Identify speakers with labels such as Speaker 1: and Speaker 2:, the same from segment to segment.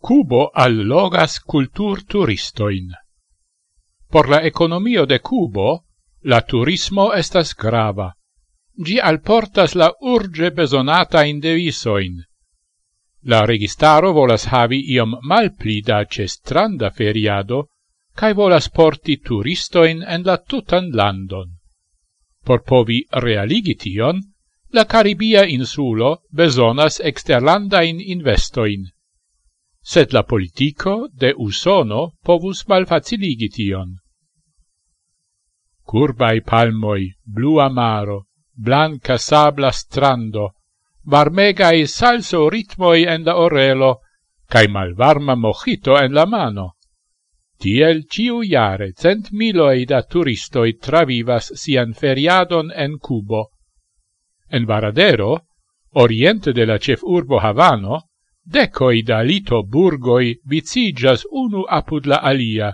Speaker 1: Cubo allogas cultur-turistoin. Por la economio de Cubo, la turismo estas grava. Gi alportas la urge besonata in devisoin. La registaro volas havi iom malpli da cestranda feriado, cae volas porti turistoin en la tutan landon. Por povi realigition, la Caribia insulo besonas exterlandain investoin sed la politico de Usono povus malfaciligi tion. Curbai palmoi, blua maro, blanca sabla strando, varmegai salso ritmoi en la orelo, cae malvarma mojito en la mano. Tiel ciu iare cent miloi da turistoi travivas sian feriadon en Cubo. En Varadero, oriente de la cef urbo Havano, decoi da lito burgoi vicigas unu apud la alia,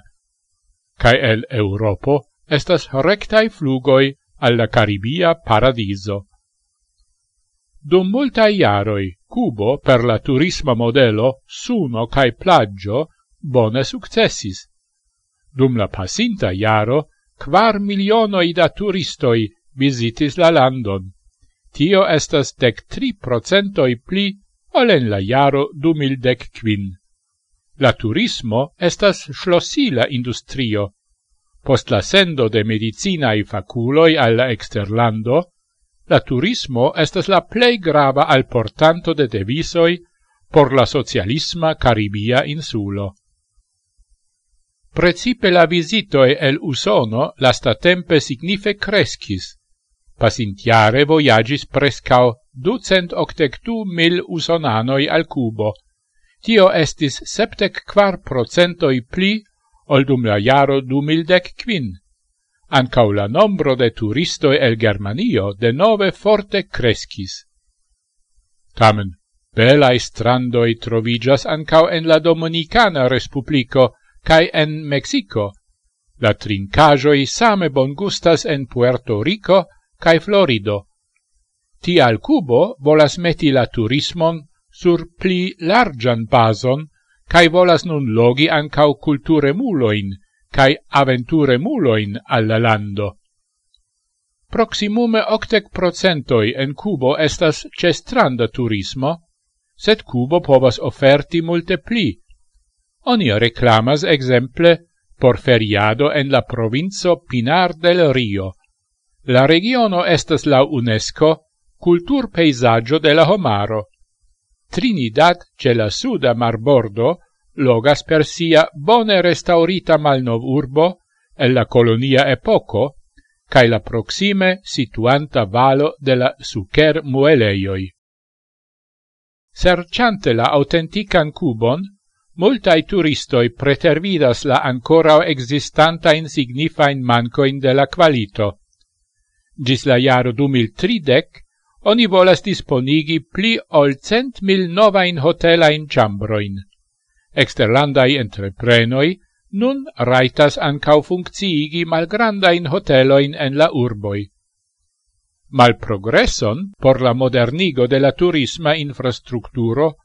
Speaker 1: cae el Europo estas rectai flugoi alla Caribia paradiso. Dum multae iaroi, Cubo per la turisma modelo suno cae plaggio bone successis. Dum la pasinta iaro, quar milionoi da turistoi visitis la landon. Tio estas dec tri procentoi pli ol en la iaro du mildec quin. La turismo estas schlosila industrio. Post la sendo de medicinae faculoi al exterlando, la turismo estas la plei grava al portanto de devisoi por la socialisma Caribia insulo. Precipe la visitoe el Usono lastatempe signife crescis. Pasintiare voyagis prescao ducent octectu mil usonanoi al cubo. Tio estis septec quar procentoi pli ol dum la jaro du mil dec quin. Ancau la nombro de turistoi el Germanio de nove forte crescis. Tamen, belai strandoi trovigas ancau en la Dominicana Respublico cae en Mexico. La trincajoi same bon gustas en Puerto Rico cae Florido, Tial Cubo volas meti la turismon sur pli largian bason, cae volas nun logi ancau culture muloin, cae aventure muloin alla lando. Proximume octec procentoi en Cubo estas cestranda turismo, sed Cubo povas offerti multe pli. Oni reclamas exemple por feriado en la provinzo Pinar del Rio. La regiono estas la UNESCO cultur peisaggio de la homaro. Trinidad, ce la suda marbordo, logas per sia bone restaurita malnov urbo e la colonia epoco, cae la proxime situanta valo de la sucer mueleioi. Serciante la autentican cubon, multai turistoi pretervidas la ancora existanta insignifain mancoin de la qualito. Gis la jaro du mil tridec, oni volas disponigi pli ol cent mil novain hotelain chambroin. Exterlandai entreprenoi nun raitas ancau funcciigi malgrandain hoteloin en la urboi. Mal progresson por la modernigo de la turisma infrastructuro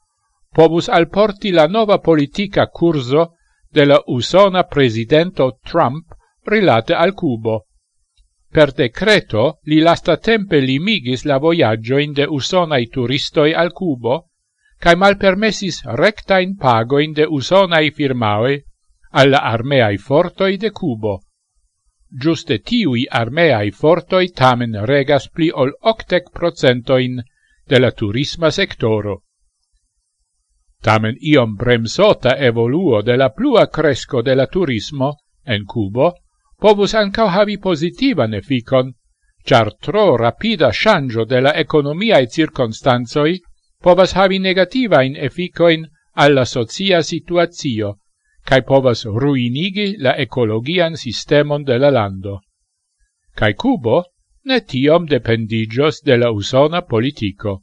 Speaker 1: povus alporti la nova politica curso de la usona presidento Trump rilate al Cubo, Per decreto li lasta tempe limigis la voyaggioin de usonai turistoi al Cubo, cae rectein pago in de usonai firmaoi alla armeai fortoi de Cubo. Giuste tiui armeai fortoi tamen regas pli ol octec procentoin de la turisma sectoro. Tamen iom bremsota evoluo de la plua cresco de la turismo en Cubo povus ancau havi positivan efficon, char tro rapida shangio de la economiae circonstanzoi povas havi negativain efficoin alla socia situazio, cae povas ruinigi la ecologian sistemon de la lando. Cae Cubo ne tiom dependigios de la usona politico.